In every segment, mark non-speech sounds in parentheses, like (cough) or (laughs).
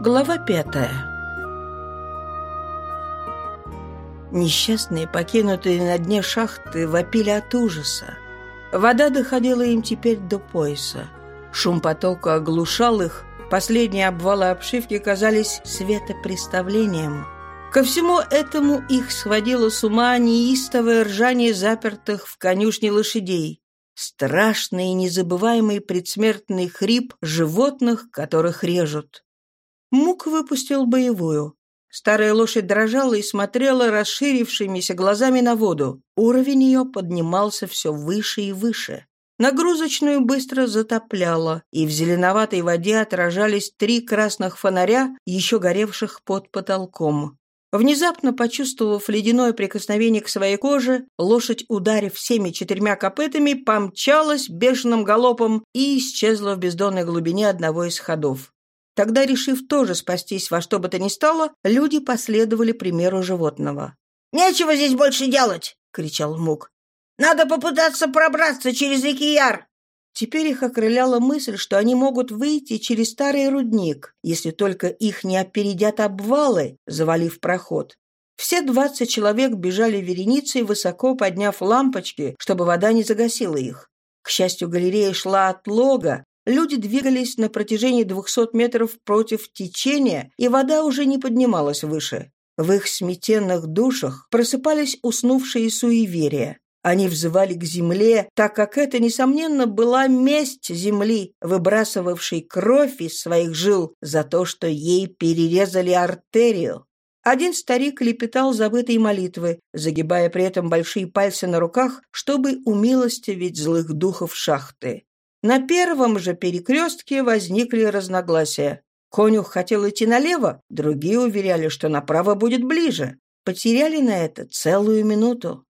Глава пятая Несчастные, покинутые на дне шахты, вопили от ужаса. Вода доходила им теперь до пояса. Шум потока оглушал их, последние обвалы обшивки казались светопреставлением. Ко всему этому их сводило с ума неистовое ржание запертых в конюшне лошадей, страшный и незабываемый предсмертный хрип животных, которых режут. Мук выпустил боевую. Старая лошадь дрожала и смотрела расширившимися глазами на воду. Уровень ее поднимался все выше и выше. Нагрузочную быстро затопляло, и в зеленоватой воде отражались три красных фонаря, еще горевших под потолком. Внезапно почувствовав ледяное прикосновение к своей коже, лошадь, ударив всеми четырьмя копытами, помчалась бешеным галопом и исчезла в бездонной глубине одного из ходов. Тогда, решив тоже спастись во что бы то ни стало, люди последовали примеру животного. «Нечего здесь больше делать!» — кричал Мук. «Надо попытаться пробраться через реки Яр!» Теперь их окрыляла мысль, что они могут выйти через старый рудник, если только их не опередят обвалы, завалив проход. Все двадцать человек бежали вереницей, высоко подняв лампочки, чтобы вода не загасила их. К счастью, галерея шла от лога, Люди двигались на протяжении двухсот метров против течения, и вода уже не поднималась выше. В их сметенных душах просыпались уснувшие суеверия. Они взывали к земле, так как это, несомненно, была месть земли, выбрасывавшей кровь из своих жил за то, что ей перерезали артерию. Один старик лепетал забытые молитвы, загибая при этом большие пальцы на руках, чтобы умилостивить злых духов шахты. На первом же перекрестке возникли разногласия. Конюх хотел идти налево, другие уверяли, что направо будет ближе. Потеряли на это целую минуту.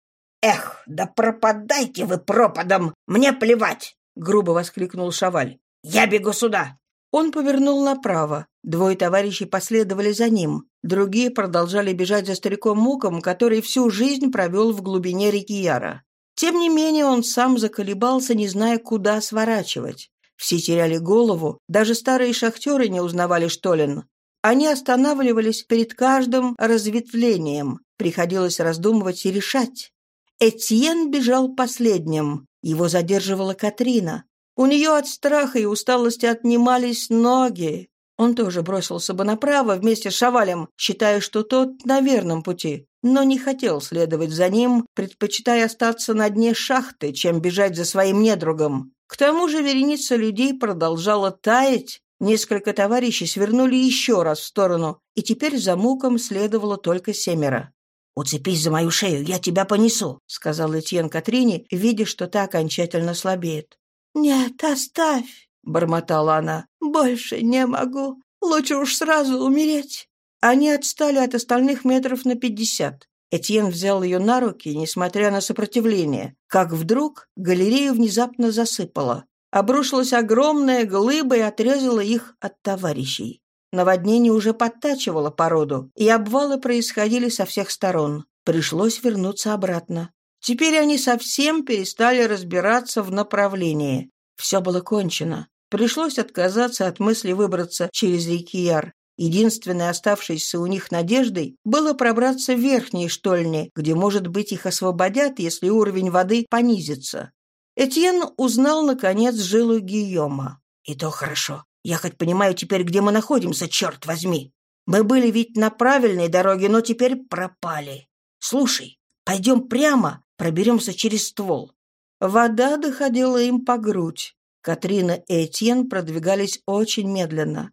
«Эх, да пропадайте вы пропадом! Мне плевать!» — грубо воскликнул Шаваль. «Я бегу сюда!» Он повернул направо. Двое товарищей последовали за ним. Другие продолжали бежать за стариком Муком, который всю жизнь провел в глубине реки Яра. Тем не менее он сам заколебался, не зная, куда сворачивать. Все теряли голову, даже старые шахтеры не узнавали Штолин. Они останавливались перед каждым разветвлением. Приходилось раздумывать и решать. Этьен бежал последним. Его задерживала Катрина. У нее от страха и усталости отнимались ноги. Он тоже бросился бы направо вместе с Шавалем, считая, что тот на верном пути, но не хотел следовать за ним, предпочитая остаться на дне шахты, чем бежать за своим недругом. К тому же вереница людей продолжала таять, несколько товарищей свернули еще раз в сторону, и теперь за муком следовало только семеро. «Уцепись за мою шею, я тебя понесу», — сказал Этьен Катрине, видя, что та окончательно слабеет. «Нет, оставь», бормотала она. «Больше не могу. Лучше уж сразу умереть». Они отстали от остальных метров на пятьдесят. Этьен взял ее на руки, несмотря на сопротивление. Как вдруг галерею внезапно засыпало. Обрушилась огромная глыба и отрезала их от товарищей. Наводнение уже подтачивало породу, и обвалы происходили со всех сторон. Пришлось вернуться обратно. Теперь они совсем перестали разбираться в направлении. Все было кончено. Пришлось отказаться от мысли выбраться через реки Яр. Единственной оставшейся у них надеждой было пробраться в верхние штольни, где, может быть, их освободят, если уровень воды понизится. Этьен узнал, наконец, жилу Гийома. «И то хорошо. Я хоть понимаю теперь, где мы находимся, черт возьми. Мы были ведь на правильной дороге, но теперь пропали. Слушай, пойдем прямо, проберемся через ствол». Вода доходила им по грудь. Катрина и Этьен продвигались очень медленно.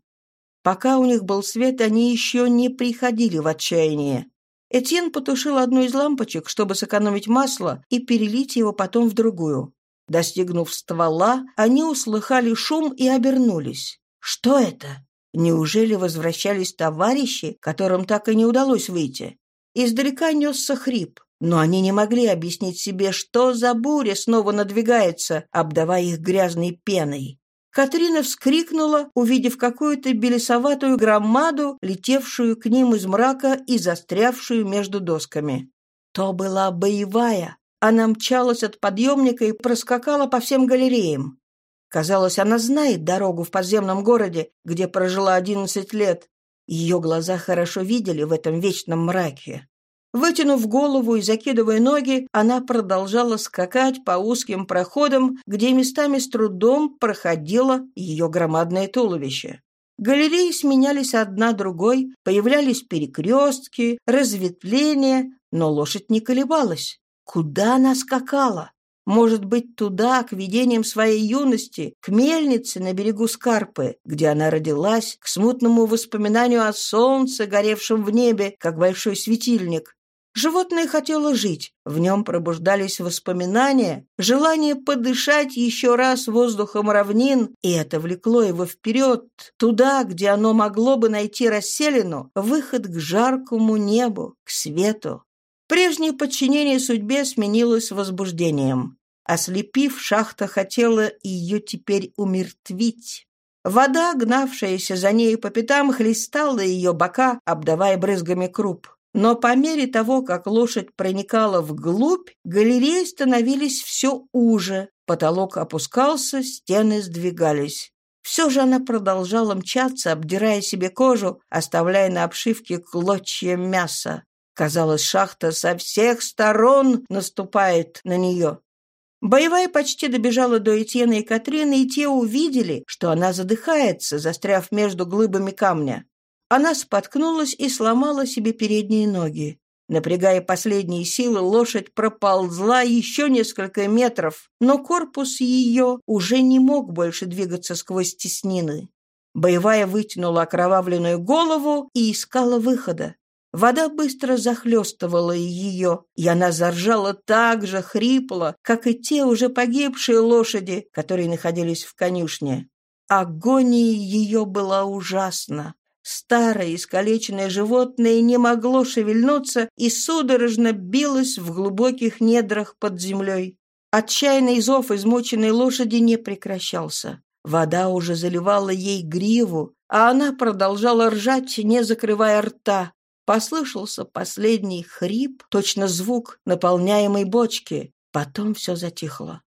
Пока у них был свет, они еще не приходили в отчаяние. Этьен потушил одну из лампочек, чтобы сэкономить масло и перелить его потом в другую. Достигнув ствола, они услыхали шум и обернулись. Что это? Неужели возвращались товарищи, которым так и не удалось выйти? Издалека несся хрип. Но они не могли объяснить себе, что за буря снова надвигается, обдавая их грязной пеной. Катрина вскрикнула, увидев какую-то белесоватую громаду, летевшую к ним из мрака и застрявшую между досками. То была боевая. Она мчалась от подъемника и проскакала по всем галереям. Казалось, она знает дорогу в подземном городе, где прожила одиннадцать лет. Ее глаза хорошо видели в этом вечном мраке. Вытянув голову и закидывая ноги, она продолжала скакать по узким проходам, где местами с трудом проходило ее громадное туловище. Галереи сменялись одна другой, появлялись перекрестки, разветвления, но лошадь не колебалась. Куда она скакала? Может быть, туда, к видениям своей юности, к мельнице на берегу Скарпы, где она родилась, к смутному воспоминанию о солнце, горевшем в небе, как большой светильник. Животное хотело жить, в нем пробуждались воспоминания, желание подышать еще раз воздухом равнин, и это влекло его вперед, туда, где оно могло бы найти расселину, выход к жаркому небу, к свету. Прежнее подчинение судьбе сменилось возбуждением. Ослепив, шахта хотела ее теперь умертвить. Вода, гнавшаяся за ней по пятам, хлестала ее бока, обдавая брызгами круп. Но по мере того, как лошадь проникала вглубь, галереи становились все уже, потолок опускался, стены сдвигались. Все же она продолжала мчаться, обдирая себе кожу, оставляя на обшивке клочья мяса. Казалось, шахта со всех сторон наступает на нее. Боевая почти добежала до Этьена и Катрины, и те увидели, что она задыхается, застряв между глыбами камня. Она споткнулась и сломала себе передние ноги. Напрягая последние силы, лошадь проползла еще несколько метров, но корпус ее уже не мог больше двигаться сквозь теснины. Боевая вытянула окровавленную голову и искала выхода. Вода быстро захлестывала ее, и она заржала так же хрипло, как и те уже погибшие лошади, которые находились в конюшне. Агония ее была ужасна. Старое искалеченное животное не могло шевельнуться и судорожно билось в глубоких недрах под землей. Отчаянный зов измученной лошади не прекращался. Вода уже заливала ей гриву, а она продолжала ржать, не закрывая рта. Послышался последний хрип, точно звук наполняемой бочки. Потом все затихло.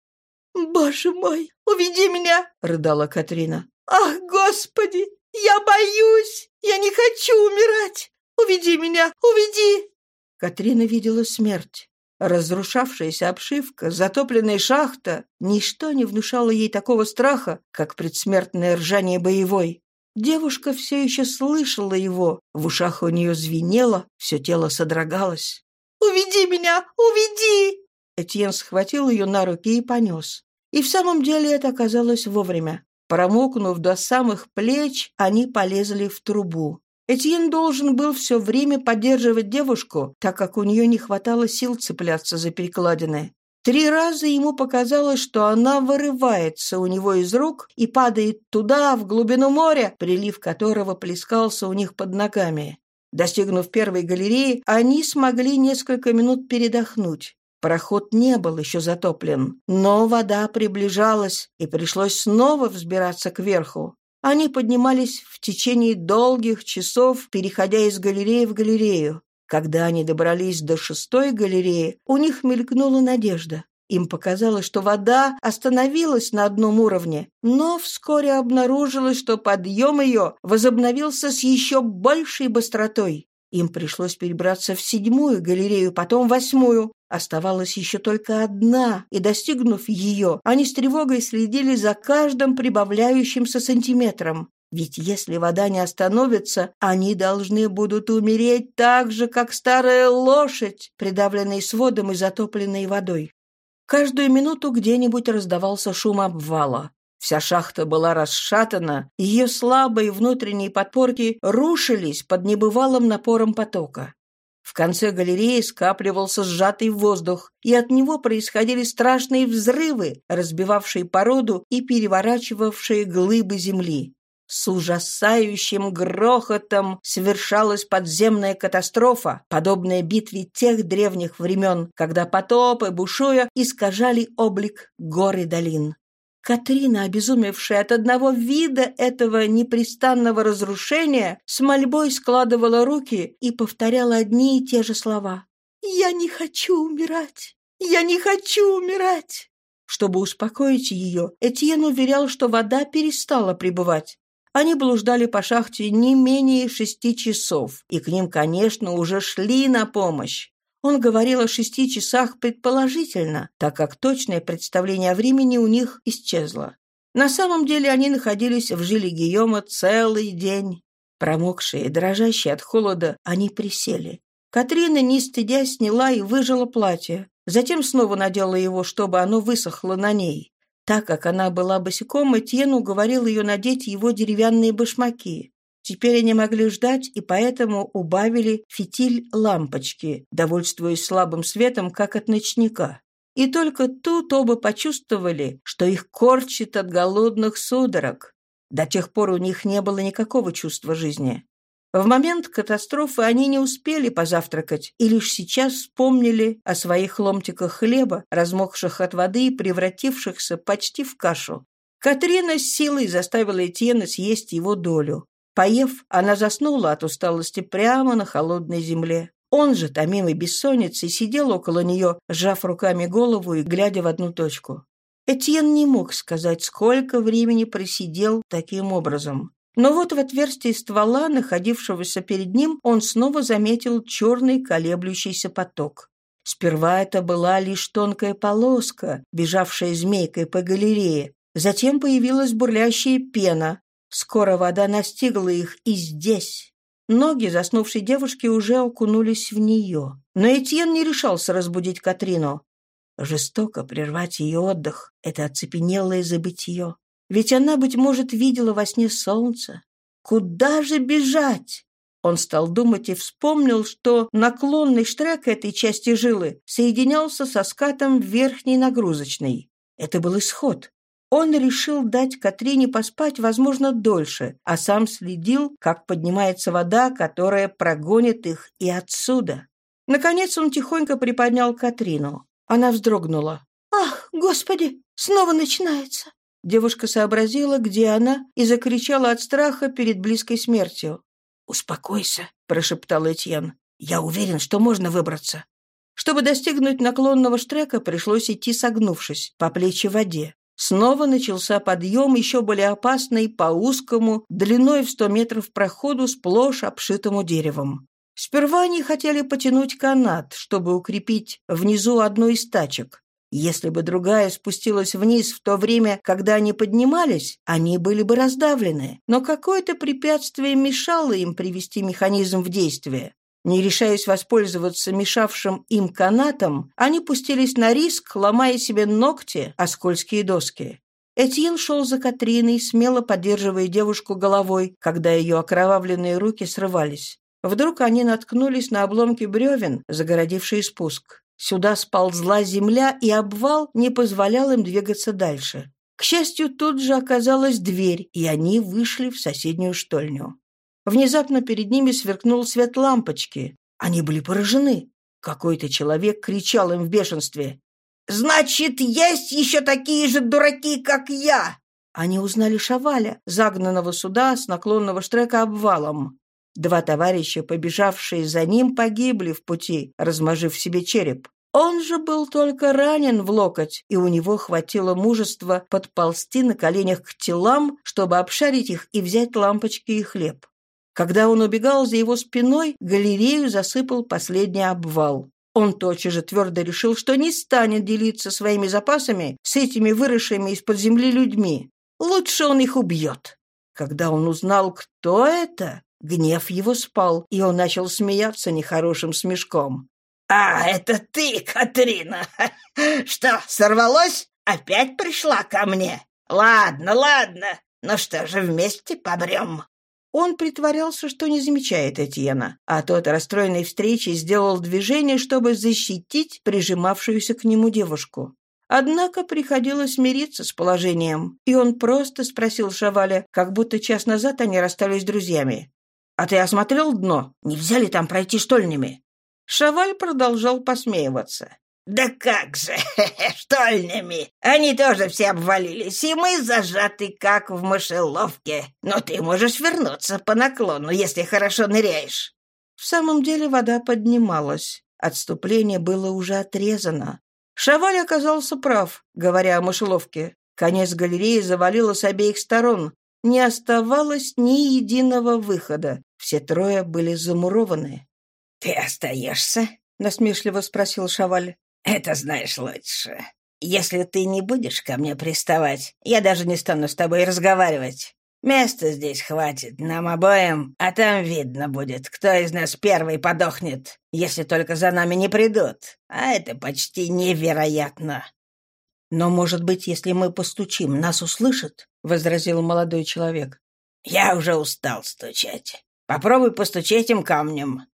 «Боже мой, уведи меня!» — рыдала Катрина. «Ах, Господи, я боюсь! Я не хочу умирать! Уведи меня, уведи!» Катрина видела смерть. Разрушавшаяся обшивка, затопленная шахта — ничто не внушало ей такого страха, как предсмертное ржание боевой. Девушка все еще слышала его, в ушах у нее звенело, все тело содрогалось. «Уведи меня! Уведи!» Этьен схватил ее на руки и понес. И в самом деле это оказалось вовремя. Промокнув до самых плеч, они полезли в трубу. Этьен должен был все время поддерживать девушку, так как у нее не хватало сил цепляться за перекладины. Три раза ему показалось, что она вырывается у него из рук и падает туда, в глубину моря, прилив которого плескался у них под ногами. Достигнув первой галереи, они смогли несколько минут передохнуть. Проход не был еще затоплен, но вода приближалась, и пришлось снова взбираться кверху. Они поднимались в течение долгих часов, переходя из галереи в галерею. Когда они добрались до шестой галереи, у них мелькнула надежда. Им показалось, что вода остановилась на одном уровне, но вскоре обнаружилось, что подъем ее возобновился с еще большей быстротой. Им пришлось перебраться в седьмую галерею, потом восьмую. Оставалась еще только одна, и, достигнув ее, они с тревогой следили за каждым прибавляющимся сантиметром. Ведь если вода не остановится, они должны будут умереть так же, как старая лошадь, придавленная сводом и затопленной водой. Каждую минуту где-нибудь раздавался шум обвала. Вся шахта была расшатана, ее слабые внутренние подпорки рушились под небывалым напором потока. Конце галереи скапливался сжатый воздух, и от него происходили страшные взрывы, разбивавшие породу и переворачивавшие глыбы земли. С ужасающим грохотом совершалась подземная катастрофа, подобная битве тех древних времен, когда потопы, бушуя, искажали облик гор и долин. Катрина, обезумевшая от одного вида этого непрестанного разрушения, с мольбой складывала руки и повторяла одни и те же слова. «Я не хочу умирать! Я не хочу умирать!» Чтобы успокоить ее, Этьен уверял, что вода перестала пребывать. Они блуждали по шахте не менее шести часов, и к ним, конечно, уже шли на помощь. Он говорил о шести часах предположительно, так как точное представление о времени у них исчезло. На самом деле они находились в жиле Гийома целый день. Промокшие, дрожащие от холода, они присели. Катрина, не стыдя, сняла и выжила платье. Затем снова надела его, чтобы оно высохло на ней. Так как она была босиком, Этьен уговорил ее надеть его деревянные башмаки. Теперь они могли ждать, и поэтому убавили фитиль лампочки, довольствуясь слабым светом, как от ночника. И только тут оба почувствовали, что их корчит от голодных судорог. До тех пор у них не было никакого чувства жизни. В момент катастрофы они не успели позавтракать и лишь сейчас вспомнили о своих ломтиках хлеба, размокших от воды и превратившихся почти в кашу. Катрина с силой заставила Этьена съесть его долю. Поев, она заснула от усталости прямо на холодной земле. Он же, томимый бессонницей, сидел около нее, сжав руками голову и глядя в одну точку. Этьен не мог сказать, сколько времени просидел таким образом. Но вот в отверстии ствола, находившегося перед ним, он снова заметил черный колеблющийся поток. Сперва это была лишь тонкая полоска, бежавшая змейкой по галерее. Затем появилась бурлящая пена, Скоро вода настигла их и здесь. Ноги заснувшей девушки уже окунулись в нее. Но Этьен не решался разбудить Катрину. Жестоко прервать ее отдых — это оцепенелое забытье. Ведь она, быть может, видела во сне солнце. Куда же бежать? Он стал думать и вспомнил, что наклонный штрек этой части жилы соединялся со скатом верхней нагрузочной. Это был исход. Он решил дать Катрине поспать, возможно, дольше, а сам следил, как поднимается вода, которая прогонит их и отсюда. Наконец он тихонько приподнял Катрину. Она вздрогнула. «Ах, господи, снова начинается!» Девушка сообразила, где она, и закричала от страха перед близкой смертью. «Успокойся», — прошептал Этьен. «Я уверен, что можно выбраться». Чтобы достигнуть наклонного штрека, пришлось идти согнувшись, по плечи в воде. Снова начался подъем, еще более опасный, по узкому, длиной в сто метров проходу, сплошь обшитому деревом. Сперва они хотели потянуть канат, чтобы укрепить внизу одну из тачек. Если бы другая спустилась вниз в то время, когда они поднимались, они были бы раздавлены. Но какое-то препятствие мешало им привести механизм в действие. Не решаясь воспользоваться мешавшим им канатом, они пустились на риск, ломая себе ногти о скользкие доски. Этьен шел за Катриной, смело поддерживая девушку головой, когда ее окровавленные руки срывались. Вдруг они наткнулись на обломки бревен, загородившие спуск. Сюда сползла земля, и обвал не позволял им двигаться дальше. К счастью, тут же оказалась дверь, и они вышли в соседнюю штольню. Внезапно перед ними сверкнул свет лампочки. Они были поражены. Какой-то человек кричал им в бешенстве. «Значит, есть еще такие же дураки, как я!» Они узнали Шаваля, загнанного сюда с наклонного штрека обвалом. Два товарища, побежавшие за ним, погибли в пути, размажив себе череп. Он же был только ранен в локоть, и у него хватило мужества подползти на коленях к телам, чтобы обшарить их и взять лампочки и хлеб. Когда он убегал за его спиной, галерею засыпал последний обвал. Он тотчас же твердо решил, что не станет делиться своими запасами с этими выросшими из-под земли людьми. Лучше он их убьет. Когда он узнал, кто это, гнев его спал, и он начал смеяться нехорошим смешком. «А, это ты, Катрина! (laughs) Что, сорвалось? Опять пришла ко мне? Ладно, ладно. Ну что же, вместе побрем?» Он притворялся, что не замечает Этьена, а тот, расстроенной встречей, сделал движение, чтобы защитить прижимавшуюся к нему девушку. Однако приходилось смириться с положением, и он просто спросил Шаваля, как будто час назад они расстались друзьями. «А ты осмотрел дно? Не взяли там пройти штольнями?» Шаваль продолжал посмеиваться. «Да как же, (laughs) штольнями! Они тоже все обвалились, и мы зажаты, как в мышеловке. Но ты можешь вернуться по наклону, если хорошо ныряешь». В самом деле вода поднималась. Отступление было уже отрезано. Шаваль оказался прав, говоря о мышеловке. Конец галереи завалило с обеих сторон. не оставалось ни единого выхода. Все трое были замурованы. «Ты остаешься?» — насмешливо спросил Шаваль. «Это знаешь лучше. Если ты не будешь ко мне приставать, я даже не стану с тобой разговаривать. Места здесь хватит нам обоим, а там видно будет, кто из нас первый подохнет, если только за нами не придут. А это почти невероятно. Но, может быть, если мы постучим, нас услышат, возразил молодой человек. Я уже устал стучать. Попробуй постучать им камнем.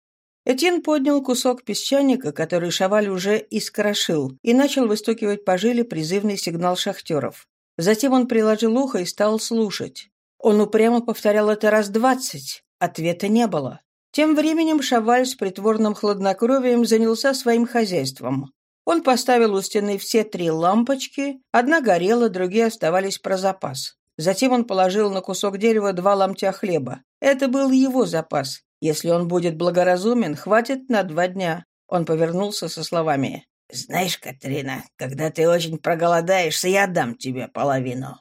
Этьен поднял кусок песчаника, который Шаваль уже искрошил, и начал выстукивать по жиле призывный сигнал шахтеров. Затем он приложил ухо и стал слушать. Он упрямо повторял это раз двадцать. Ответа не было. Тем временем Шаваль с притворным хладнокровием занялся своим хозяйством. Он поставил у стены все три лампочки, одна горела, другие оставались про запас. Затем он положил на кусок дерева два ломтя хлеба. Это был его запас. Если он будет благоразумен, хватит на два дня. Он повернулся со словами. «Знаешь, Катрина, когда ты очень проголодаешься, я дам тебе половину».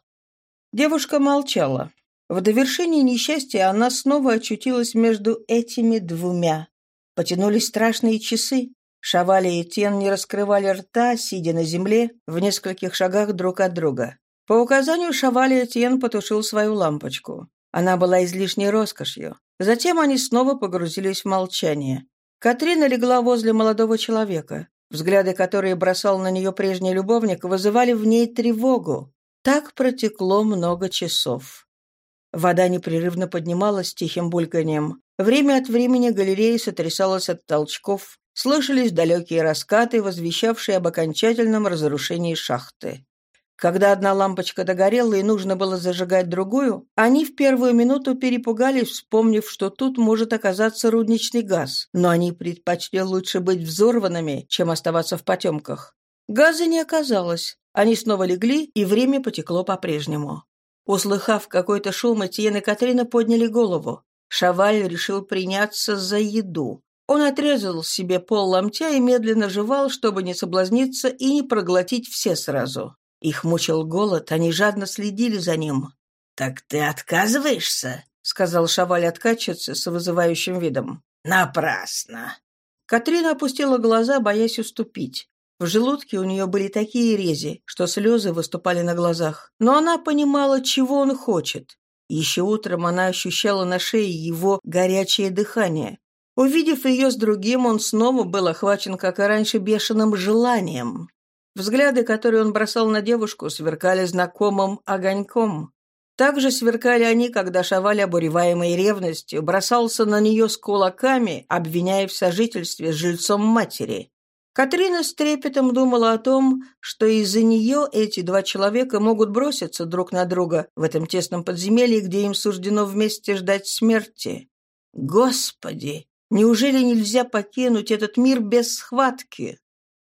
Девушка молчала. В довершении несчастья она снова очутилась между этими двумя. Потянулись страшные часы. Шавали и Тен не раскрывали рта, сидя на земле в нескольких шагах друг от друга. По указанию Шавали Тен потушил свою лампочку. Она была излишней роскошью. Затем они снова погрузились в молчание. Катрина легла возле молодого человека. Взгляды, которые бросал на нее прежний любовник, вызывали в ней тревогу. Так протекло много часов. Вода непрерывно поднималась тихим бульканьем. Время от времени галерея сотрясалась от толчков. Слышались далекие раскаты, возвещавшие об окончательном разрушении шахты. Когда одна лампочка догорела и нужно было зажигать другую, они в первую минуту перепугались, вспомнив, что тут может оказаться рудничный газ. Но они предпочли лучше быть взорванными, чем оставаться в потемках. Газа не оказалось. Они снова легли, и время потекло по-прежнему. Услыхав какой-то шум, Этьен и Катрина подняли голову. Шаваль решил приняться за еду. Он отрезал себе пол ломтя и медленно жевал, чтобы не соблазниться и не проглотить все сразу. Их мучил голод, они жадно следили за ним. «Так ты отказываешься?» — сказал Шаваль откачаться с вызывающим видом. «Напрасно!» Катрина опустила глаза, боясь уступить. В желудке у нее были такие рези, что слезы выступали на глазах. Но она понимала, чего он хочет. Еще утром она ощущала на шее его горячее дыхание. Увидев ее с другим, он снова был охвачен, как и раньше, бешеным желанием. Взгляды, которые он бросал на девушку, сверкали знакомым огоньком. Также сверкали они, когда Шаваль, обуреваемый ревностью, бросался на нее с кулаками, обвиняя в сожительстве с жильцом матери. Катрина с трепетом думала о том, что из-за нее эти два человека могут броситься друг на друга в этом тесном подземелье, где им суждено вместе ждать смерти. Господи, неужели нельзя покинуть этот мир без схватки?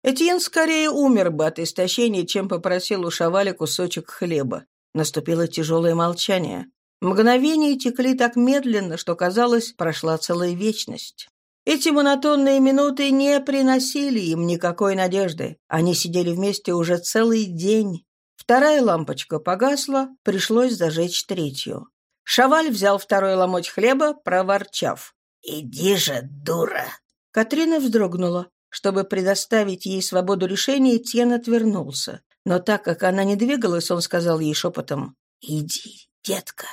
Этьен скорее умер бы от истощения, чем попросил у Шаваля кусочек хлеба. Наступило тяжелое молчание. Мгновения текли так медленно, что, казалось, прошла целая вечность. Эти монотонные минуты не приносили им никакой надежды. Они сидели вместе уже целый день. Вторая лампочка погасла, пришлось зажечь третью. Шаваль взял второй ломоть хлеба, проворчав. «Иди же, дура!» Катрина вздрогнула. Чтобы предоставить ей свободу решения, Тьен отвернулся. Но так как она не двигалась, он сказал ей шепотом «Иди, детка».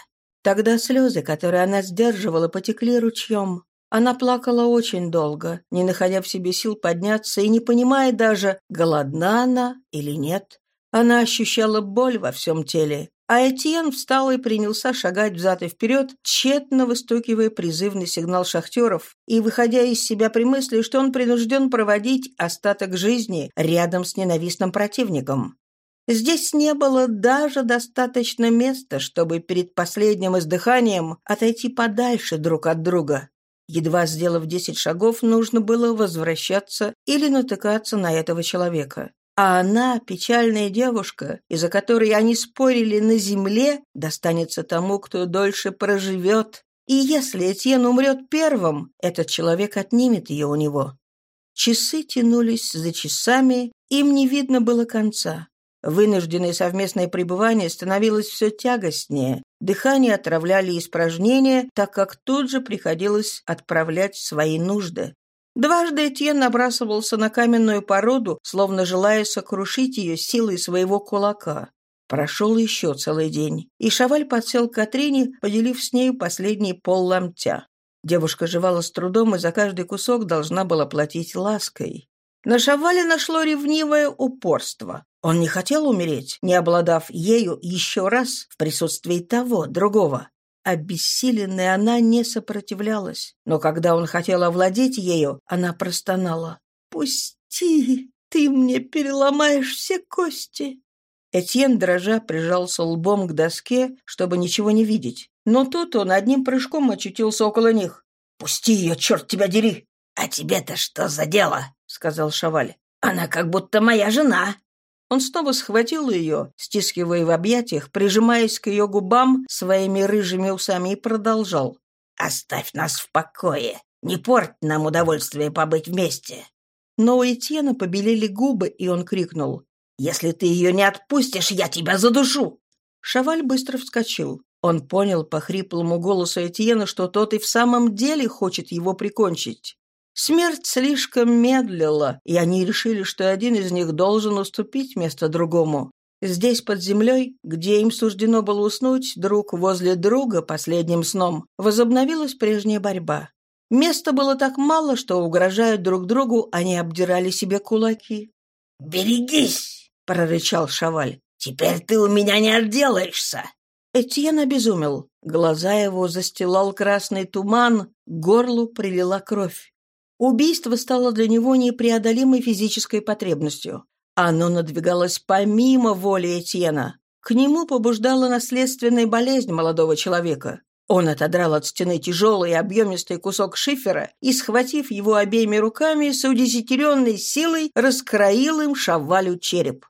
Тогда слезы, которые она сдерживала, потекли ручьем. Она плакала очень долго, не находя в себе сил подняться и не понимая даже, голодна она или нет. Она ощущала боль во всем теле. А Этьен встал и принялся шагать взад и вперед, тщетно выстукивая призывный сигнал шахтеров и выходя из себя при мысли, что он принужден проводить остаток жизни рядом с ненавистным противником. Здесь не было даже достаточно места, чтобы перед последним издыханием отойти подальше друг от друга. Едва сделав десять шагов, нужно было возвращаться или натыкаться на этого человека. А она, печальная девушка, из-за которой они спорили на земле, достанется тому, кто дольше проживет. И если Этьен умрет первым, этот человек отнимет ее у него. Часы тянулись за часами, им не видно было конца. Вынужденное совместное пребывание становилось все тягостнее. Дыхание отравляли испражнения, так как тут же приходилось отправлять свои нужды. Дважды Этьен набрасывался на каменную породу, словно желая сокрушить ее силой своего кулака. Прошел еще целый день, и Шаваль подсел к Катрине, поделив с нею последний пол ломтя. Девушка жевала с трудом и за каждый кусок должна была платить лаской. На Шавале нашло ревнивое упорство. Он не хотел умереть, не обладав ею еще раз в присутствии того, другого. Обессиленная она не сопротивлялась, но когда он хотел овладеть ею, она простонала. «Пусти, ты мне переломаешь все кости». Этьен, дрожа, прижался лбом к доске, чтобы ничего не видеть. Но тут он одним прыжком очутился около них. «Пусти ее, черт тебя дери!» «А тебе-то что за дело?» — сказал Шаваль. «Она как будто моя жена». Он снова схватил ее, стискивая в объятиях, прижимаясь к ее губам своими рыжими усами и продолжал. «Оставь нас в покое. Не порть нам удовольствие побыть вместе». Но у Этьена побелели губы, и он крикнул. «Если ты ее не отпустишь, я тебя задушу!» Шаваль быстро вскочил. Он понял по хриплому голосу Этьена, что тот и в самом деле хочет его прикончить. Смерть слишком медлила, и они решили, что один из них должен уступить место другому. Здесь, под землей, где им суждено было уснуть друг возле друга последним сном, возобновилась прежняя борьба. Места было так мало, что, угрожая друг другу, они обдирали себе кулаки. «Берегись!» — прорычал Шаваль. «Теперь ты у меня не отделаешься!» Этьен обезумел. Глаза его застилал красный туман, к горлу прилила кровь. Убийство стало для него непреодолимой физической потребностью. Оно надвигалось помимо воли Этьена. К нему побуждала наследственная болезнь молодого человека. Он отодрал от стены тяжелый и объемистый кусок шифера и, схватив его обеими руками, с удесятеренной силой раскроил им Шавалю череп.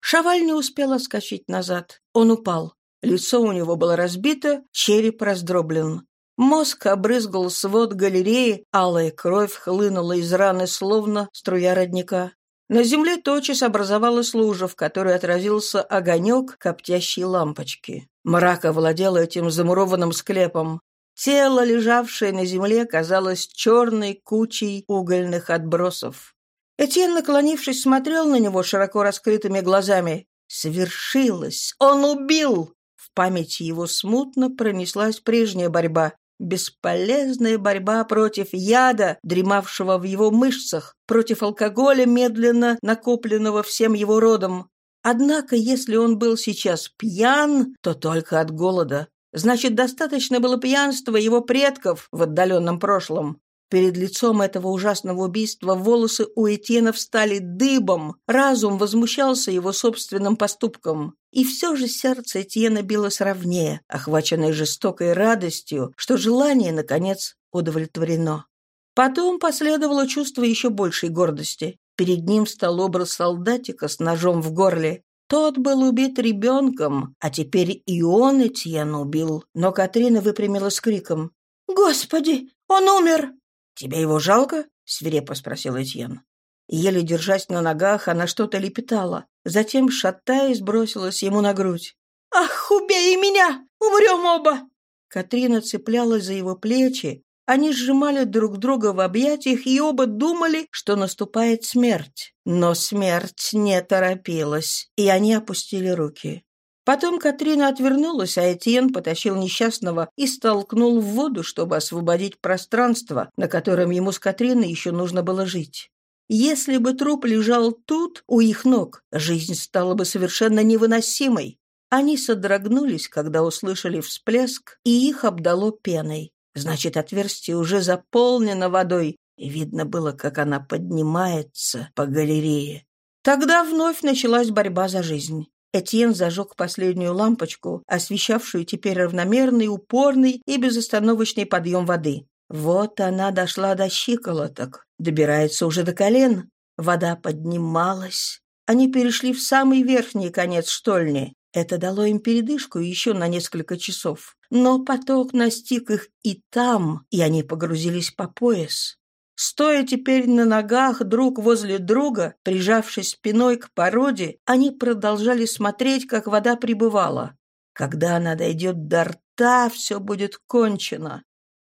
Шаваль не успел отскочить назад. Он упал. Лицо у него было разбито, череп раздроблен. Мозг обрызгал свод галереи, алая кровь хлынула из раны, словно струя родника. На земле тотчас образовалась лужа, в которой отразился огонек коптящей лампочки. Мрак овладел этим замурованным склепом. Тело, лежавшее на земле, казалось черной кучей угольных отбросов. Этьен, наклонившись, смотрел на него широко раскрытыми глазами. «Свершилось! Он убил!» В памяти его смутно пронеслась прежняя борьба. Бесполезная борьба против яда, дремавшего в его мышцах, против алкоголя, медленно накопленного всем его родом. Однако, если он был сейчас пьян, то только от голода. Значит, достаточно было пьянства его предков в отдаленном прошлом. Перед лицом этого ужасного убийства волосы у Этьена встали дыбом, разум возмущался его собственным поступком. И все же сердце Этьена билось ровнее, охваченное жестокой радостью, что желание, наконец, удовлетворено. Потом последовало чувство еще большей гордости. Перед ним стал образ солдатика с ножом в горле. Тот был убит ребенком, а теперь и он Этьен убил. Но Катрина выпрямилась с криком. «Господи, он умер!» «Тебе его жалко?» — свирепо спросил Этьен. Еле держась на ногах, она что-то лепетала. Затем, шатаясь, бросилась ему на грудь. «Ах, убей меня! Умрем оба!» Катрина цеплялась за его плечи. Они сжимали друг друга в объятиях и оба думали, что наступает смерть. Но смерть не торопилась, и они опустили руки. Потом Катрина отвернулась, а Этьен потащил несчастного и столкнул в воду, чтобы освободить пространство, на котором ему с Катриной еще нужно было жить. Если бы труп лежал тут, у их ног, жизнь стала бы совершенно невыносимой. Они содрогнулись, когда услышали всплеск, и их обдало пеной. Значит, отверстие уже заполнено водой, и видно было, как она поднимается по галерее. Тогда вновь началась борьба за жизнь. Этьен зажег последнюю лампочку, освещавшую теперь равномерный, упорный и безостановочный подъем воды. Вот она дошла до щиколоток, добирается уже до колен. Вода поднималась. Они перешли в самый верхний конец штольни. Это дало им передышку еще на несколько часов. Но поток настиг их и там, и они погрузились по пояс. Стоя теперь на ногах друг возле друга, прижавшись спиной к породе, они продолжали смотреть, как вода прибывала. Когда она дойдет до рта, все будет кончено.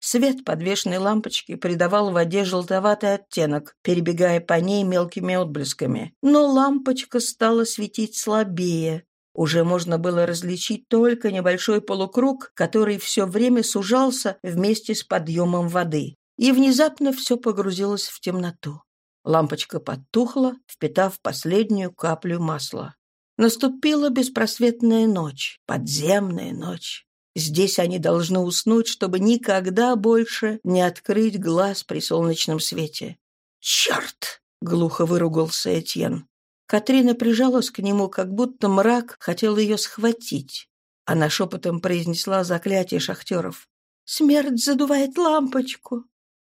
Свет подвешенной лампочки придавал воде желтоватый оттенок, перебегая по ней мелкими отблесками. Но лампочка стала светить слабее. Уже можно было различить только небольшой полукруг, который все время сужался вместе с подъемом воды. И внезапно все погрузилось в темноту. Лампочка потухла, впитав последнюю каплю масла. Наступила беспросветная ночь, подземная ночь. Здесь они должны уснуть, чтобы никогда больше не открыть глаз при солнечном свете. «Черт!» — глухо выругался Этьен. Катрина прижалась к нему, как будто мрак хотел ее схватить. Она шепотом произнесла заклятие шахтеров. «Смерть задувает лампочку».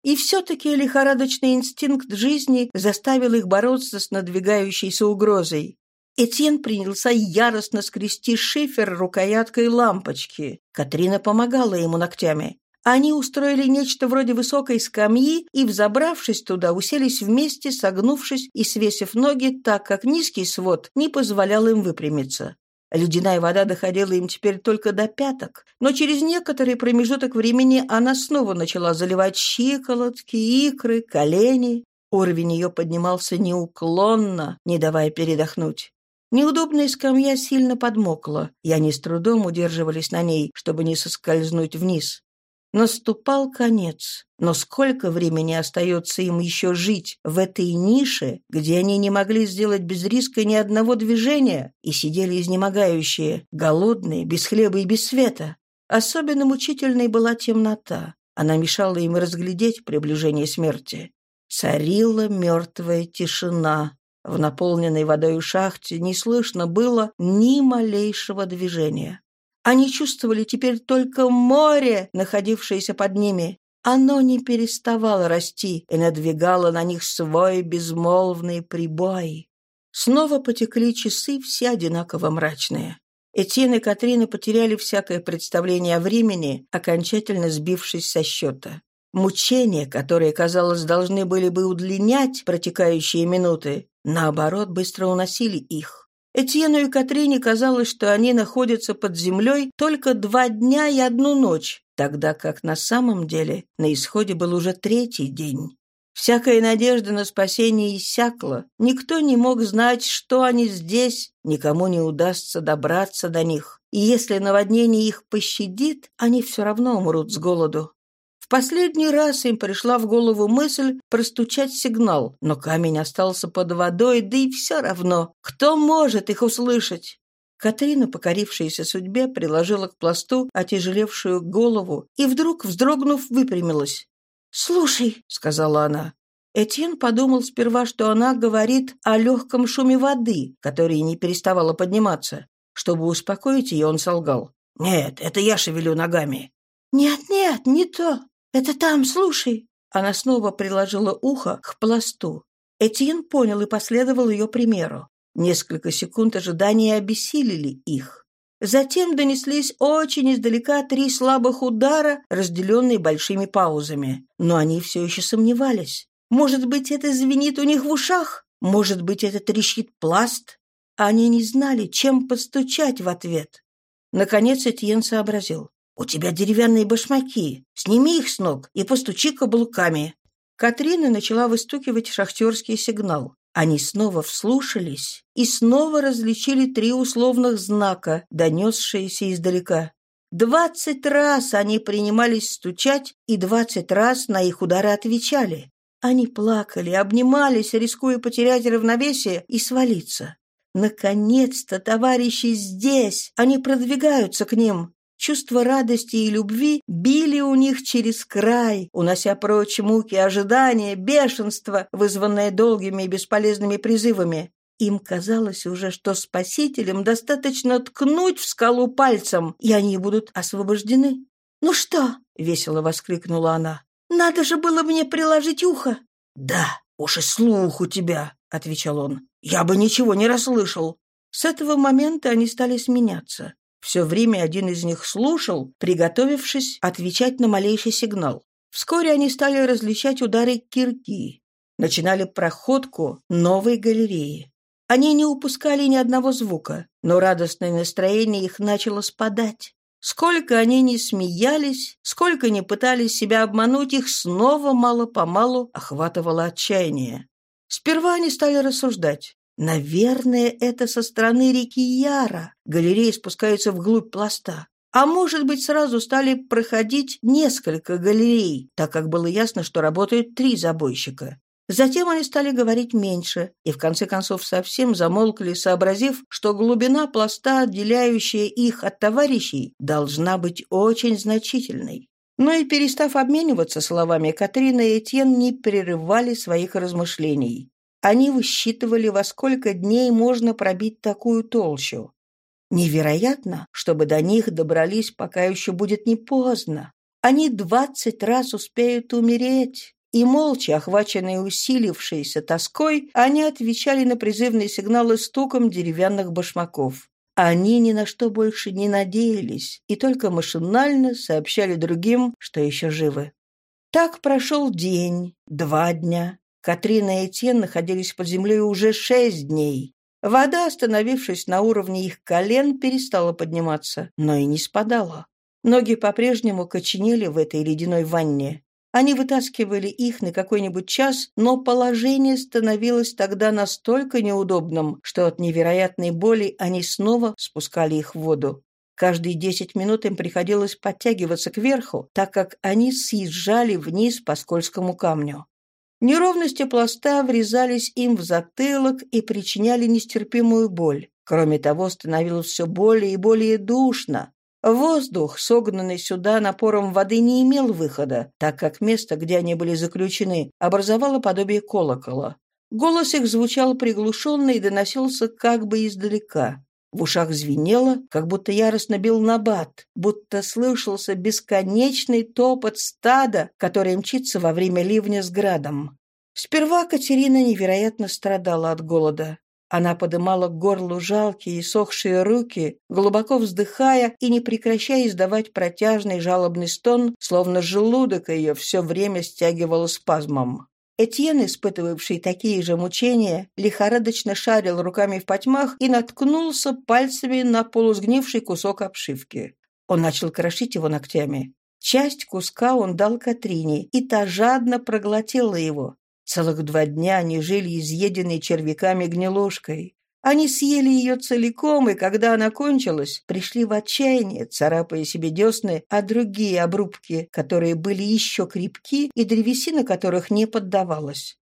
И все-таки лихорадочный инстинкт жизни заставил их бороться с надвигающейся угрозой. Этьен принялся яростно скрести шифер рукояткой лампочки. Катрина помогала ему ногтями. Они устроили нечто вроде высокой скамьи и, взобравшись туда, уселись вместе, согнувшись и свесив ноги так, как низкий свод не позволял им выпрямиться. Ледяная вода доходила им теперь только до пяток, но через некоторый промежуток времени она снова начала заливать щиколотки, икры, колени. Уровень ее поднимался неуклонно, не давая передохнуть. Неудобная скамья сильно подмокла, и они с трудом удерживались на ней, чтобы не соскользнуть вниз. Наступал конец, но сколько времени остается им еще жить в этой нише, где они не могли сделать без риска ни одного движения и сидели изнемогающие, голодные, без хлеба и без света? Особенно мучительной была темнота. Она мешала им разглядеть приближение смерти. Царила мертвая тишина, в наполненной водой шахте не слышно было ни малейшего движения. Они чувствовали теперь только море, находившееся под ними. Оно не переставало расти и надвигало на них свой безмолвный прибой. Снова потекли часы, все одинаково мрачные. Этьен и Катрина потеряли всякое представление о времени, окончательно сбившись со счета. Мучения, которые, казалось, должны были бы удлинять протекающие минуты, наоборот, быстро уносили их. Этьену и Катрине казалось, что они находятся под землей только два дня и одну ночь, тогда как на самом деле на исходе был уже третий день. Всякая надежда на спасение иссякла. Никто не мог знать, что они здесь, никому не удастся добраться до них. И если наводнение их пощадит, они все равно умрут с голоду последний раз им пришла в голову мысль простучать сигнал, но камень остался под водой, да и все равно, кто может их услышать? Катрина, покорившаяся судьбе, приложила к пласту отяжелевшую голову и вдруг, вздрогнув, выпрямилась. «Слушай», — сказала она. Этьен подумал сперва, что она говорит о легком шуме воды, который не переставала подниматься. Чтобы успокоить ее, он солгал. «Нет, это я шевелю ногами». «Нет-нет, не то. «Это там, слушай!» Она снова приложила ухо к пласту. Этьен понял и последовал ее примеру. Несколько секунд ожидания обессилили их. Затем донеслись очень издалека три слабых удара, разделенные большими паузами. Но они все еще сомневались. Может быть, это звенит у них в ушах? Может быть, это трещит пласт? Они не знали, чем постучать в ответ. Наконец Этьен сообразил. «У тебя деревянные башмаки. Сними их с ног и постучи каблуками». Катрина начала выстукивать шахтерский сигнал. Они снова вслушались и снова различили три условных знака, донесшиеся издалека. Двадцать раз они принимались стучать, и двадцать раз на их удары отвечали. Они плакали, обнимались, рискуя потерять равновесие и свалиться. Наконец-то товарищи здесь, они продвигаются к ним. Чувство радости и любви били у них через край, унося прочь муки ожидания, бешенство, вызванное долгими и бесполезными призывами. Им казалось уже, что спасителям достаточно ткнуть в скалу пальцем, и они будут освобождены. «Ну что?» — весело воскликнула она. «Надо же было мне приложить ухо!» «Да, уж и слух у тебя!» — отвечал он. «Я бы ничего не расслышал!» С этого момента они стали сменяться. Все время один из них слушал, приготовившись отвечать на малейший сигнал. Вскоре они стали различать удары кирки. Начинали проходку новой галереи. Они не упускали ни одного звука, но радостное настроение их начало спадать. Сколько они не смеялись, сколько не пытались себя обмануть, их снова мало-помалу охватывало отчаяние. Сперва они стали рассуждать. Наверное, это со стороны реки Яра. Галереи спускаются вглубь пласта. А может быть, сразу стали проходить несколько галерей, так как было ясно, что работают три забойщика. Затем они стали говорить меньше, и в конце концов совсем замолкли, сообразив, что глубина пласта, отделяющая их от товарищей, должна быть очень значительной. Но и перестав обмениваться словами, Катрина и Этьен не прерывали своих размышлений. Они высчитывали, во сколько дней можно пробить такую толщу. Невероятно, чтобы до них добрались, пока еще будет не поздно. Они двадцать раз успеют умереть. И молча, охваченные усилившейся тоской, они отвечали на призывные сигналы стуком деревянных башмаков. Они ни на что больше не надеялись и только машинально сообщали другим, что еще живы. Так прошел день, два дня. Катрина и Этьен находились под землей уже шесть дней. Вода, остановившись на уровне их колен, перестала подниматься, но и не спадала. Ноги по-прежнему коченели в этой ледяной ванне. Они вытаскивали их на какой-нибудь час, но положение становилось тогда настолько неудобным, что от невероятной боли они снова спускали их в воду. Каждые десять минут им приходилось подтягиваться кверху, так как они съезжали вниз по скользкому камню. Неровности пласта врезались им в затылок и причиняли нестерпимую боль. Кроме того, становилось все более и более душно. Воздух, согнанный сюда напором воды, не имел выхода, так как место, где они были заключены, образовало подобие колокола. Голос их звучал приглушенно и доносился как бы издалека. В ушах звенело, как будто яростно бил набат, будто слышался бесконечный топот стада, которое мчится во время ливня с градом. Сперва Катерина невероятно страдала от голода. Она подымала к горлу жалкие и сохшие руки, глубоко вздыхая и не прекращая издавать протяжный жалобный стон, словно желудок ее все время стягивало спазмом. Этьен, испытывавший такие же мучения, лихорадочно шарил руками в потьмах и наткнулся пальцами на полусгнивший кусок обшивки. Он начал крошить его ногтями. Часть куска он дал Катрине, и та жадно проглотила его. Целых два дня они жили изъеденной червяками гнилушкой. Они съели ее целиком, и когда она кончилась, пришли в отчаяние, царапая себе десны, а другие обрубки, которые были еще крепки, и древесина которых не поддавалась.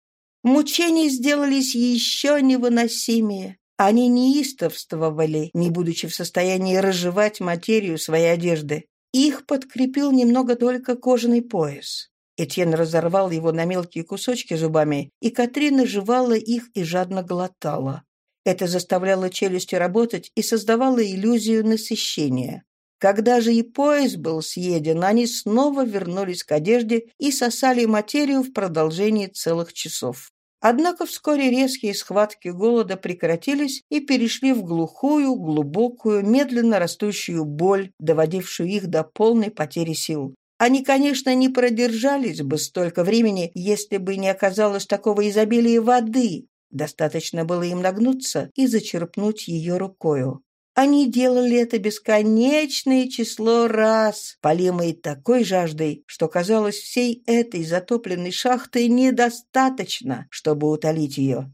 Мучения сделались еще невыносимее. Они неистовствовали, не будучи в состоянии разжевать материю своей одежды. Их подкрепил немного только кожаный пояс. Этьен разорвал его на мелкие кусочки зубами, и Катрина жевала их и жадно глотала. Это заставляло челюсти работать и создавало иллюзию насыщения. Когда же и пояс был съеден, они снова вернулись к одежде и сосали материю в продолжении целых часов. Однако вскоре резкие схватки голода прекратились и перешли в глухую, глубокую, медленно растущую боль, доводившую их до полной потери сил. Они, конечно, не продержались бы столько времени, если бы не оказалось такого изобилия воды, Достаточно было им нагнуться и зачерпнуть ее рукою. Они делали это бесконечное число раз, полимые такой жаждой, что, казалось, всей этой затопленной шахты недостаточно, чтобы утолить ее.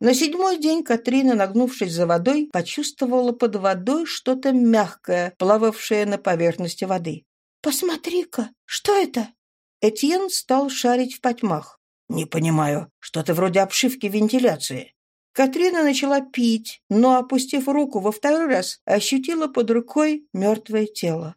На седьмой день Катрина, нагнувшись за водой, почувствовала под водой что-то мягкое, плававшее на поверхности воды. «Посмотри-ка, что это?» Этьен стал шарить в потьмах. «Не понимаю. Что-то вроде обшивки вентиляции». Катрина начала пить, но, опустив руку во второй раз, ощутила под рукой мертвое тело.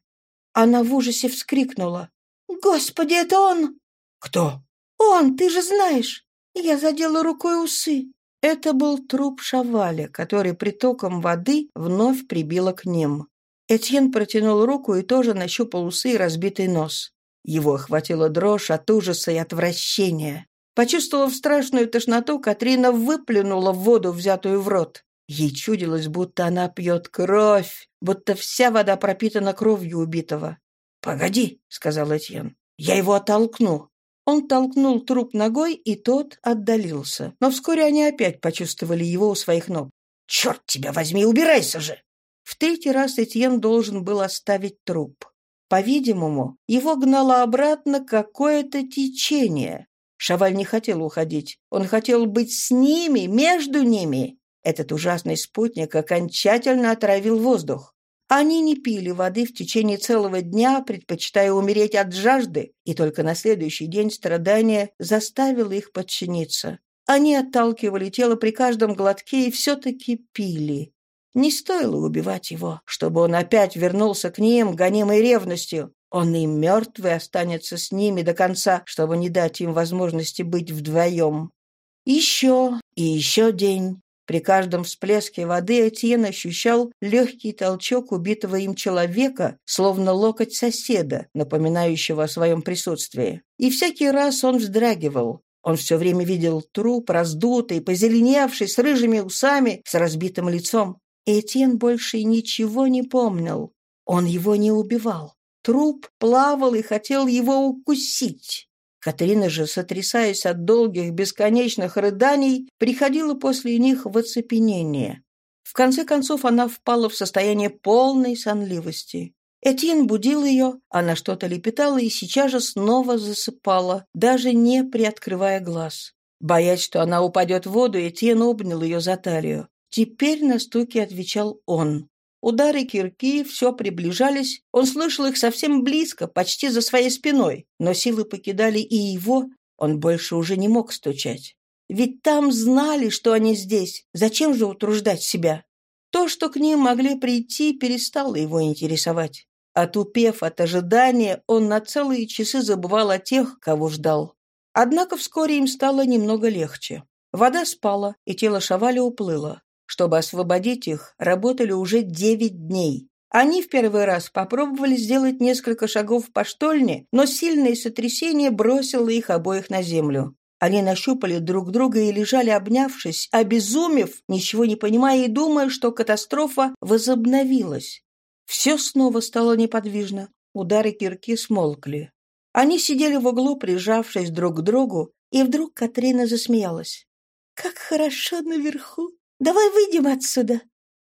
Она в ужасе вскрикнула. «Господи, это он!» «Кто?» «Он, ты же знаешь!» Я задела рукой усы. Это был труп Шаваля, который притоком воды вновь прибило к ним. Этьен протянул руку и тоже нащупал усы и разбитый нос. Его охватила дрожь от ужаса и отвращения. Почувствовав страшную тошноту, Катрина выплюнула воду, взятую в рот. Ей чудилось, будто она пьет кровь, будто вся вода пропитана кровью убитого. «Погоди», — сказал Этьен, — Я его оттолкну». Он толкнул труп ногой, и тот отдалился. Но вскоре они опять почувствовали его у своих ног. «Черт тебя возьми, убирайся же!» В третий раз Этьен должен был оставить труп. По-видимому, его гнало обратно какое-то течение. Шаваль не хотел уходить. Он хотел быть с ними, между ними. Этот ужасный спутник окончательно отравил воздух. Они не пили воды в течение целого дня, предпочитая умереть от жажды, и только на следующий день страдания заставило их подчиниться. Они отталкивали тело при каждом глотке и все-таки пили. Не стоило убивать его, чтобы он опять вернулся к ним, гонимой ревностью. Он и мертвый останется с ними до конца, чтобы не дать им возможности быть вдвоем. Еще и еще день. При каждом всплеске воды Этьен ощущал легкий толчок убитого им человека, словно локоть соседа, напоминающего о своем присутствии. И всякий раз он вздрагивал. Он все время видел труп, раздутый, позеленевший, с рыжими усами, с разбитым лицом. И Этьен больше ничего не помнил. Он его не убивал. Труп плавал и хотел его укусить. Катрина же, сотрясаясь от долгих, бесконечных рыданий, приходила после них в оцепенение. В конце концов она впала в состояние полной сонливости. Этьен будил ее, она что-то лепетала и сейчас же снова засыпала, даже не приоткрывая глаз. Боясь, что она упадет в воду, Этьен обнял ее за талию. Теперь на стуки отвечал он. Удары кирки все приближались, он слышал их совсем близко, почти за своей спиной, но силы покидали и его, он больше уже не мог стучать. Ведь там знали, что они здесь, зачем же утруждать себя? То, что к ним могли прийти, перестало его интересовать. Отупев от ожидания, он на целые часы забывал о тех, кого ждал. Однако вскоре им стало немного легче. Вода спала, и тело Шаваля уплыло. Чтобы освободить их, работали уже девять дней. Они в первый раз попробовали сделать несколько шагов по штольне, но сильное сотрясение бросило их обоих на землю. Они нащупали друг друга и лежали, обнявшись, обезумев, ничего не понимая и думая, что катастрофа возобновилась. Все снова стало неподвижно. Удары кирки смолкли. Они сидели в углу, прижавшись друг к другу, и вдруг Катрина засмеялась. «Как хорошо наверху! Давай выйдем отсюда!»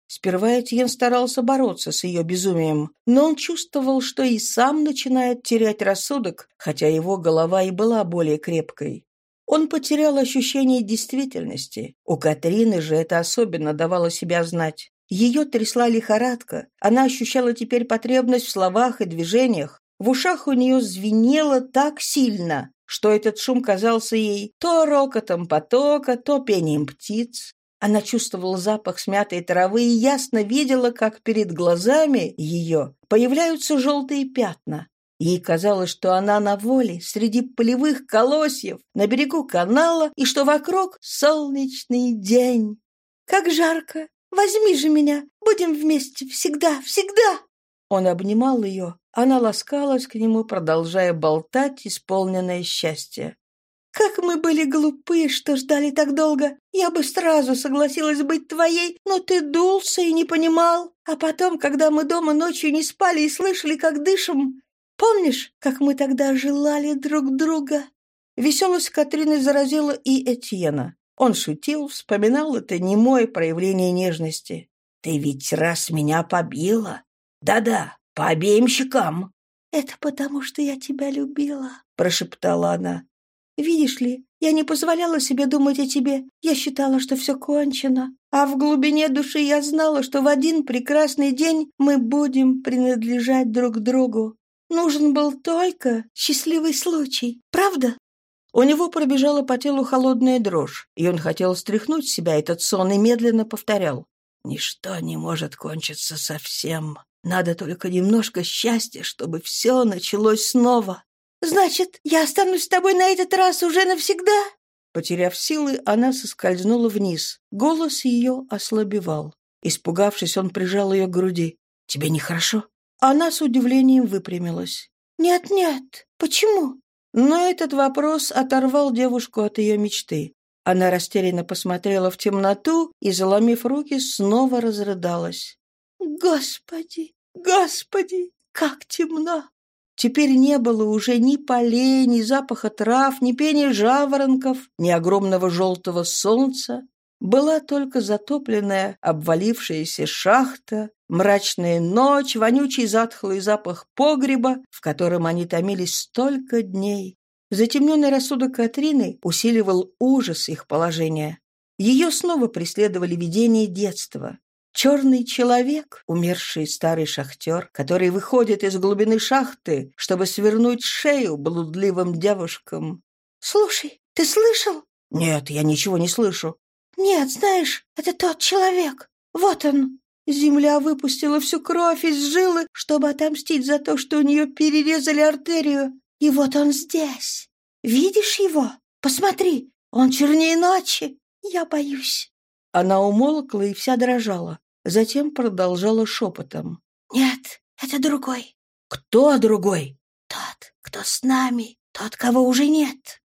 Сперва Этьен старался бороться с ее безумием, но он чувствовал, что и сам начинает терять рассудок, хотя его голова и была более крепкой. Он потерял ощущение действительности. У Катрины же это особенно давало себя знать. Ее трясла лихорадка. Она ощущала теперь потребность в словах и движениях. В ушах у нее звенело так сильно, что этот шум казался ей то рокотом потока, то пением птиц. Она чувствовала запах смятой травы и ясно видела, как перед глазами ее появляются желтые пятна. Ей казалось, что она на воле, среди полевых колосьев, на берегу канала, и что вокруг солнечный день. «Как жарко! Возьми же меня! Будем вместе всегда, всегда!» Он обнимал ее, она ласкалась к нему, продолжая болтать, исполненное счастье. Как мы были глупы, что ждали так долго. Я бы сразу согласилась быть твоей, но ты дулся и не понимал. А потом, когда мы дома ночью не спали и слышали, как дышим, помнишь, как мы тогда желали друг друга?» Веселость Катрины заразила и Этьена. Он шутил, вспоминал это немое проявление нежности. «Ты ведь раз меня побила. Да-да, по обеим щекам». «Это потому, что я тебя любила», — прошептала она. Видишь ли, я не позволяла себе думать о тебе. Я считала, что все кончено. А в глубине души я знала, что в один прекрасный день мы будем принадлежать друг другу. Нужен был только счастливый случай, правда? У него пробежала по телу холодная дрожь, и он хотел стряхнуть с себя этот сон и медленно повторял. «Ничто не может кончиться совсем. Надо только немножко счастья, чтобы все началось снова». «Значит, я останусь с тобой на этот раз уже навсегда?» Потеряв силы, она соскользнула вниз. Голос ее ослабевал. Испугавшись, он прижал ее к груди. «Тебе нехорошо?» Она с удивлением выпрямилась. «Нет-нет, почему?» Но этот вопрос оторвал девушку от ее мечты. Она растерянно посмотрела в темноту и, заломив руки, снова разрыдалась. «Господи, господи, как темно!» Теперь не было уже ни полей, ни запаха трав, ни пения жаворонков, ни огромного желтого солнца. Была только затопленная, обвалившаяся шахта, мрачная ночь, вонючий затхлый запах погреба, в котором они томились столько дней. Затемненный рассудок Катрины усиливал ужас их положения. Ее снова преследовали видения детства. Черный человек, умерший старый шахтер, который выходит из глубины шахты, чтобы свернуть шею блудливым девушкам. «Слушай, ты слышал?» «Нет, я ничего не слышу». «Нет, знаешь, это тот человек. Вот он». Земля выпустила всю кровь из жилы, чтобы отомстить за то, что у нее перерезали артерию. И вот он здесь. Видишь его? Посмотри, он чернее ночи. Я боюсь». Она умолкла и вся дрожала. Затем продолжала шепотом. «Нет, это другой». «Кто другой?» «Тот, кто с нами, тот, кого уже нет».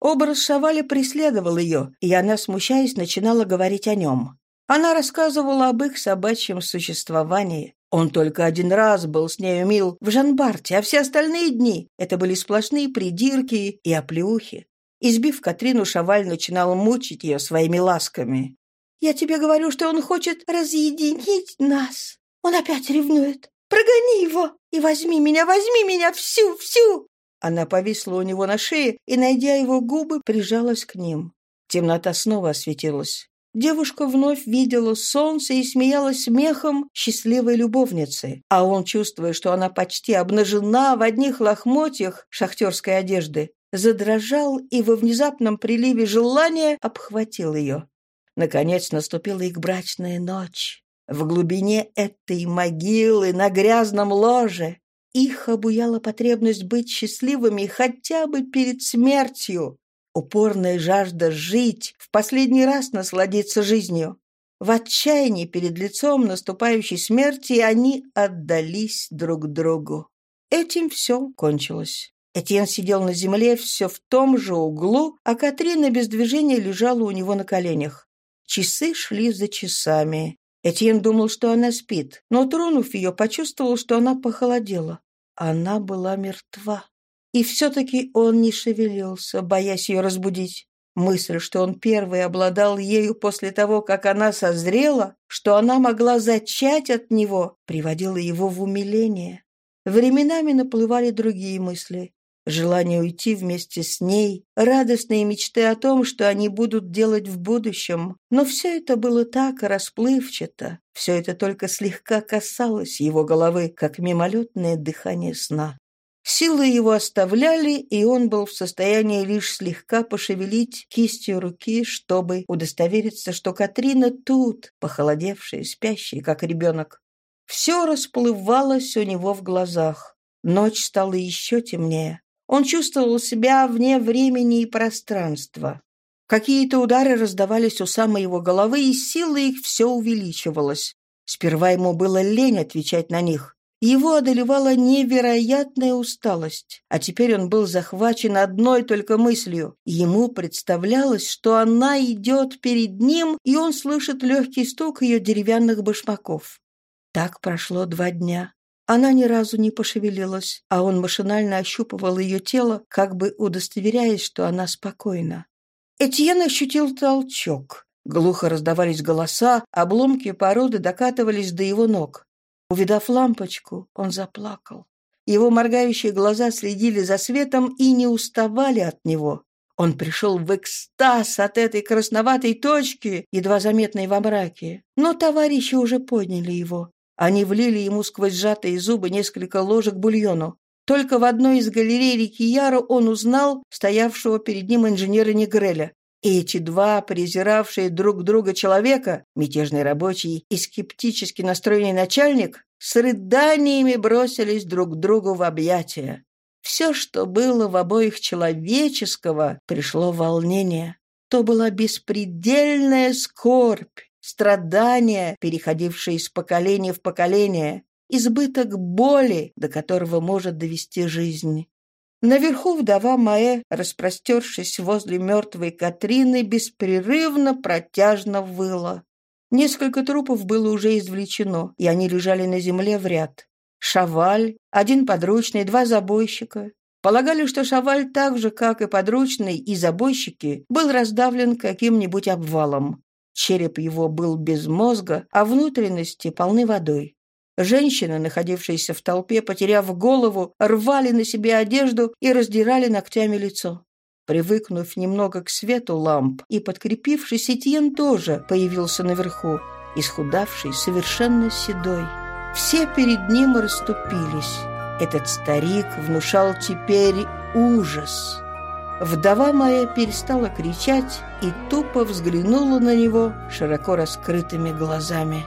Образ Шаваля преследовал ее, и она, смущаясь, начинала говорить о нем. Она рассказывала об их собачьем существовании. Он только один раз был с нею мил в Жанбарте, а все остальные дни это были сплошные придирки и оплеухи. Избив Катрину, Шаваль начинал мучить ее своими ласками. «Я тебе говорю, что он хочет разъединить нас. Он опять ревнует. Прогони его и возьми меня, возьми меня всю, всю!» Она повисла у него на шее и, найдя его губы, прижалась к ним. Темнота снова осветилась. Девушка вновь видела солнце и смеялась смехом счастливой любовницы, а он, чувствуя, что она почти обнажена в одних лохмотьях шахтерской одежды, задрожал и во внезапном приливе желания обхватил ее. Наконец наступила их брачная ночь. В глубине этой могилы, на грязном ложе, их обуяла потребность быть счастливыми хотя бы перед смертью, упорная жажда жить, в последний раз насладиться жизнью. В отчаянии перед лицом наступающей смерти они отдались друг другу. Этим все кончилось. Этьен сидел на земле все в том же углу, а Катрина без движения лежала у него на коленях. Часы шли за часами. Этьен думал, что она спит, но, тронув ее, почувствовал, что она похолодела. Она была мертва. И все-таки он не шевелился, боясь ее разбудить. Мысль, что он первый обладал ею после того, как она созрела, что она могла зачать от него, приводила его в умиление. Временами наплывали другие мысли. Желание уйти вместе с ней, радостные мечты о том, что они будут делать в будущем. Но все это было так расплывчато, все это только слегка касалось его головы, как мимолетное дыхание сна. Силы его оставляли, и он был в состоянии лишь слегка пошевелить кистью руки, чтобы удостовериться, что Катрина тут, похолодевшая, спящая, как ребенок. Все расплывалось у него в глазах. Ночь стала еще темнее. Он чувствовал себя вне времени и пространства. Какие-то удары раздавались у самой его головы, и сила их все увеличивалась. Сперва ему было лень отвечать на них. Его одолевала невероятная усталость, а теперь он был захвачен одной только мыслью. Ему представлялось, что она идет перед ним, и он слышит легкий стук ее деревянных башмаков. Так прошло два дня. Она ни разу не пошевелилась, а он машинально ощупывал ее тело, как бы удостоверяясь, что она спокойна. Этьен ощутил толчок. Глухо раздавались голоса, обломки породы докатывались до его ног. Увидав лампочку, он заплакал. Его моргающие глаза следили за светом и не уставали от него. Он пришел в экстаз от этой красноватой точки, едва заметной во мраке. Но товарищи уже подняли его. Они влили ему сквозь сжатые зубы несколько ложек бульону. Только в одной из галерей реки Яра он узнал стоявшего перед ним инженера Негреля. И эти два презиравшие друг друга человека, мятежный рабочий и скептически настроенный начальник, с рыданиями бросились друг другу в объятия. Все, что было в обоих человеческого, пришло волнение. То была беспредельная скорбь, страдания, переходившие из поколения в поколение, избыток боли, до которого может довести жизнь. Наверху вдова Маэ, распростершись возле мертвой Катрины, беспрерывно протяжно выла. Несколько трупов было уже извлечено, и они лежали на земле в ряд. Шаваль, один подручный, два забойщика. Полагали, что Шаваль так же, как и подручный и забойщики, был раздавлен каким-нибудь обвалом. Череп его был без мозга, а внутренности полны водой. Женщины, находившиеся в толпе, потеряв голову, рвали на себе одежду и раздирали ногтями лицо. Привыкнув немного к свету ламп и подкрепившись, Этьен тоже появился наверху, исхудавший, совершенно седой. Все перед ним расступились. Этот старик внушал теперь ужас. Вдова моя перестала кричать и тупо взглянула на него широко раскрытыми глазами.